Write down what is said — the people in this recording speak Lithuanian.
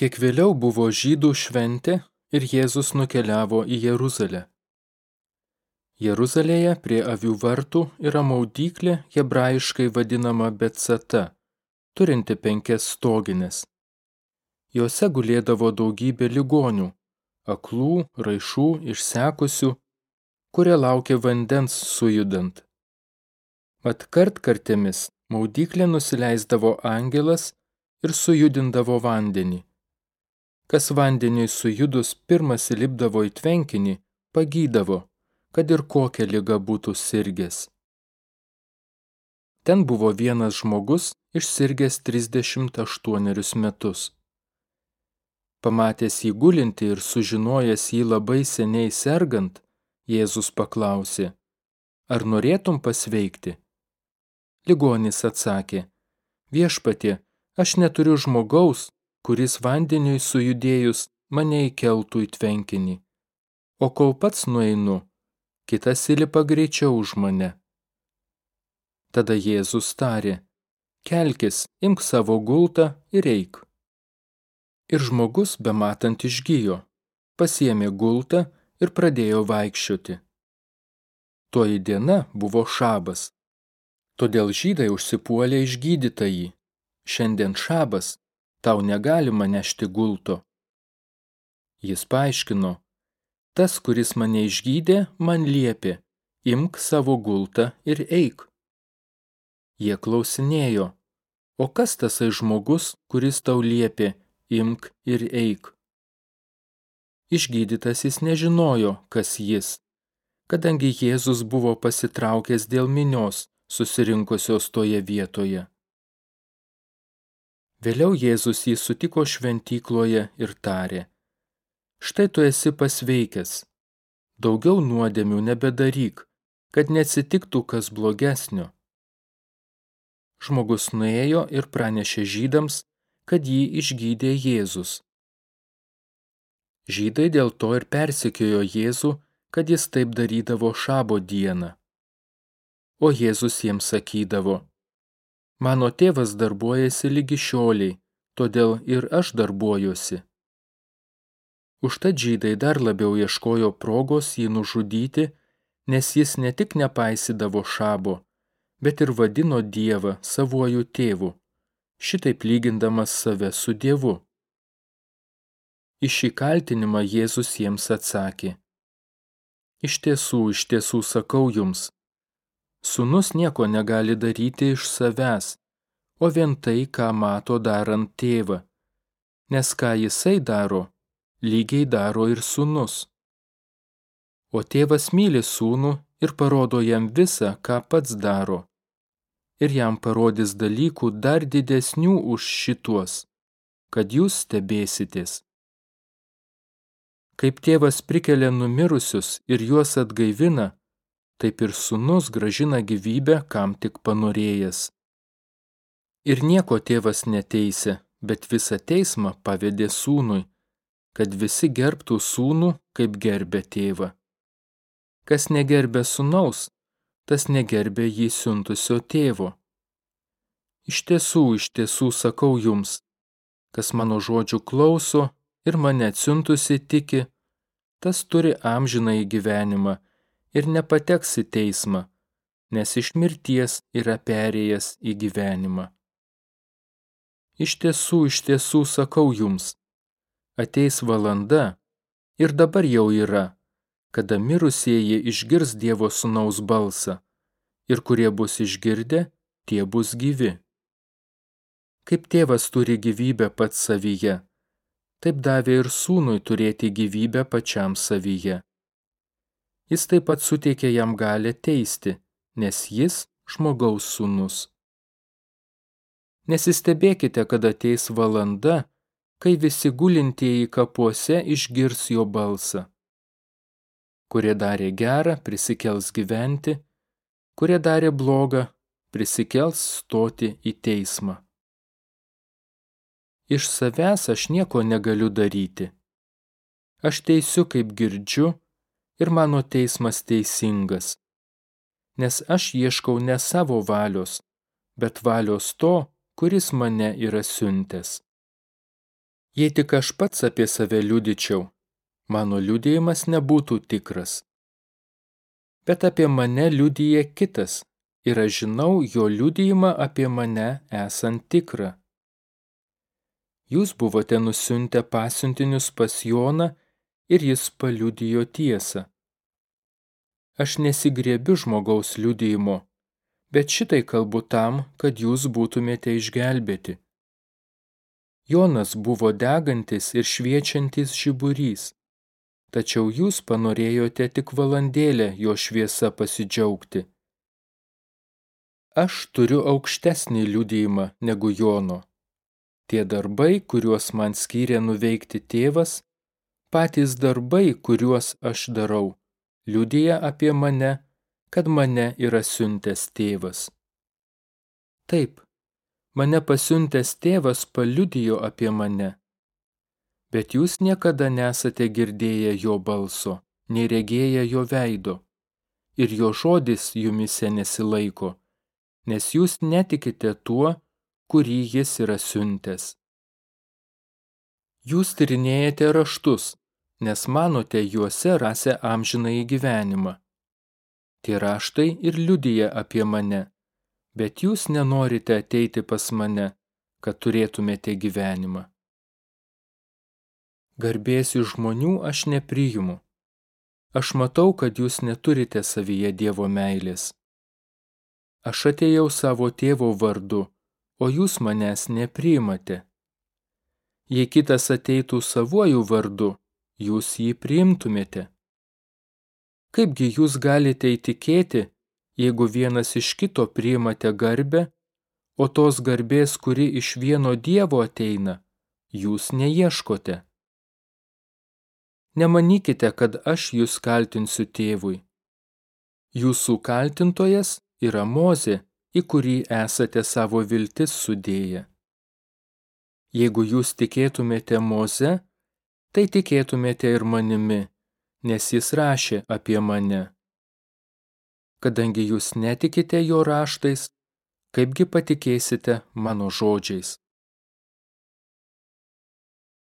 Kiek vėliau buvo žydų šventė ir Jėzus nukeliavo į Jeruzalę. Jeruzalėje prie avių vartų yra maudyklė hebrajiškai vadinama Betsata, turinti penkias stoginės. Jose gulėdavo daugybė ligonių - aklų, raišų, išsekusių, kurie laukė vandens sujudant. Mat kart kartėmis maudyklė nusileisdavo angelas ir sujudindavo vandenį. Kas vandeniui sujudus pirmas įlipdavo į tvenkinį, pagydavo, kad ir kokią lygą būtų sirgęs. Ten buvo vienas žmogus išsirgęs 38 metus. Pamatęs jį gulinti ir sužinojęs jį labai seniai sergant, Jėzus paklausė, ar norėtum pasveikti? Ligonis atsakė, viešpatie, aš neturiu žmogaus, kuris vandeniui sujudėjus mane įkeltų į tvenkinį. O kol pats nueinu, kitas įlipa greičiau už mane. Tada Jėzus tarė, kelkis, imk savo gultą ir eik. Ir žmogus, bematant išgyjo, pasiemė gultą ir pradėjo vaikščioti. Toji diena buvo šabas. Todėl žydai užsipuolė išgydytą jį. Šiandien šabas, tau negalima nešti gulto. Jis paaiškino, tas, kuris mane išgydė, man liepė, imk savo gultą ir eik. Jie klausinėjo, o kas tasai žmogus, kuris tau liepė, imk ir eik. Išgydytas jis nežinojo, kas jis, kadangi Jėzus buvo pasitraukęs dėl minios susirinkusios toje vietoje. Vėliau Jėzus jį sutiko šventykloje ir tarė, štai tu esi pasveikęs, daugiau nuodėmių nebedaryk, kad neatsitiktų kas blogesnio. Žmogus nuėjo ir pranešė žydams, kad jį išgydė Jėzus. Žydai dėl to ir persekiojo Jėzų, kad jis taip darydavo šabo dieną. O Jėzus jiems sakydavo, Mano tėvas darbuojasi lygi šioliai, todėl ir aš darbuojuosi. Užtat žydai dar labiau ieškojo progos jį nužudyti, nes jis ne tik nepaisydavo šabo, bet ir vadino Dievą savuoju tėvu, šitaip lygindamas save su Dievu. Iš šį kaltinimą Jėzus jiems atsakė. Iš tiesų, iš tiesų sakau jums, Sūnus nieko negali daryti iš savęs, o vien tai, ką mato darant tėvą, nes ką jisai daro, lygiai daro ir sūnus. O tėvas myli sūnų ir parodo jam visą, ką pats daro. Ir jam parodys dalykų dar didesnių už šituos, kad jūs stebėsitės. Kaip tėvas prikelia numirusius ir juos atgaivina, taip ir sunus gražina gyvybę, kam tik panorėjęs. Ir nieko tėvas neteisė, bet visą teismą pavedė sūnui, kad visi gerbtų sūnų, kaip gerbė tėvą. Kas negerbė sūnaus, tas negerbė jį siuntusio tėvo. Iš tiesų, iš tiesų sakau jums, kas mano žodžių klauso ir mane atsiuntusi tiki, tas turi amžiną į gyvenimą ir nepateks į teismą, nes iš mirties yra perėjęs į gyvenimą. Iš tiesų, iš tiesų sakau jums, ateis valanda ir dabar jau yra, kada mirusieji išgirs Dievo sunaus balsą ir kurie bus išgirdę, tie bus gyvi. Kaip tėvas turi gyvybę pats savyje, taip davė ir sūnui turėti gyvybę pačiam savyje jis taip pat suteikė jam galę teisti, nes jis žmogaus sūnus. Nesistebėkite, kad ateis valanda, kai visi gulintieji kapuose išgirs jo balsą. Kurie darė gerą, prisikels gyventi, kurie darė blogą, prisikels stoti į teismą. Iš savęs aš nieko negaliu daryti. Aš teisiu, kaip girdžiu, ir mano teismas teisingas. Nes aš ieškau ne savo valios, bet valios to, kuris mane yra siuntęs. Jei tik aš pats apie save liudyčiau, mano liudėjimas nebūtų tikras. Bet apie mane liudyje kitas ir aš žinau jo liudijimą apie mane esant tikrą. Jūs buvote nusiuntę pasiuntinius pas Joną ir jis paliudijo tiesą. Aš nesigriebiu žmogaus liudijimo, bet šitai kalbu tam, kad jūs būtumėte išgelbėti. Jonas buvo degantis ir šviečiantis žiburys, tačiau jūs panorėjote tik valandėlę jo šviesa pasidžiaugti. Aš turiu aukštesnį liudijimą negu Jono. Tie darbai, kuriuos man skyrė nuveikti tėvas, patys darbai, kuriuos aš darau, liudija apie mane, kad mane yra siuntęs tėvas. Taip, mane pasiuntęs tėvas paliudijo apie mane, bet jūs niekada nesate girdėję jo balso, nei regėję jo veido, ir jo žodis jumise nesilaiko, nes jūs netikite tuo, kurį jis yra siuntęs. Jūs tyrinėjate raštus, nes manote juose rasę amžinąjį gyvenimą. Tie raštai ir liudyja apie mane, bet jūs nenorite ateiti pas mane, kad turėtumėte gyvenimą. Garbės iš žmonių aš nepriimu. Aš matau, kad jūs neturite savyje Dievo meilės. Aš atėjau savo tėvo vardu, o jūs manęs nepriimate. Jei kitas ateitų savuoju vardu, jūs jį priimtumėte. Kaipgi jūs galite įtikėti, jeigu vienas iš kito priimate garbę, o tos garbės, kuri iš vieno Dievo ateina, jūs neieškote. Nemanykite, kad aš jūs kaltinsiu tėvui. Jūsų kaltintojas yra Mozė, į kurį esate savo viltis sudėję. Jeigu jūs tikėtumėte Moze, tai tikėtumėte ir manimi, nes jis rašė apie mane. Kadangi jūs netikite jo raštais, kaipgi patikėsite mano žodžiais?